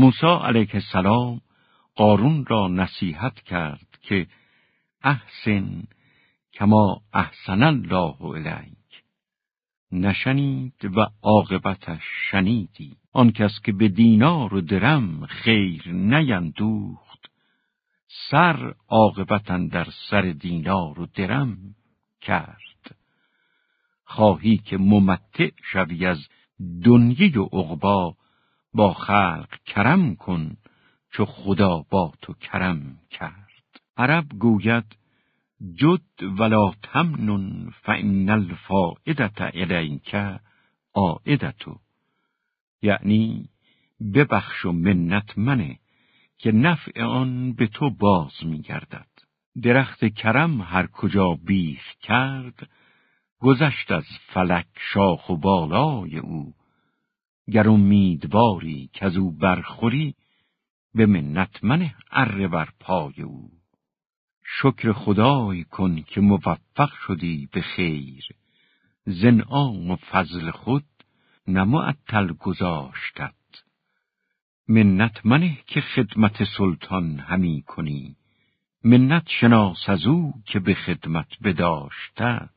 موسی علیه السلام قارون را نصیحت کرد که احسن کما احسن الله الیک. نشنید و عاقبتش شنیدی. آن کس که به دینار و درم خیر نیندوخت سر عاقبتا در سر دینار و درم کرد. خواهی که ممتع شوی از دنیی و عقبا با خلق کرم کن چو خدا با تو کرم کرد. عرب گوید جد ولا تمنن فان الفائدت الیک عائدتو یعنی ببخش و منت منه که نفع آن به تو باز میگردد. درخت کرم هر کجا بیخ کرد گذشت از فلک شاخ و بالای او. گر امیدواری که از او برخوری به منت منه اره بر پای او. شکر خدای کن که موفق شدی به خیر. زنعام و فضل خود نمعطل گذاشتد منت منه که خدمت سلطان همی کنی. منت شناس از او که به خدمت بداشتد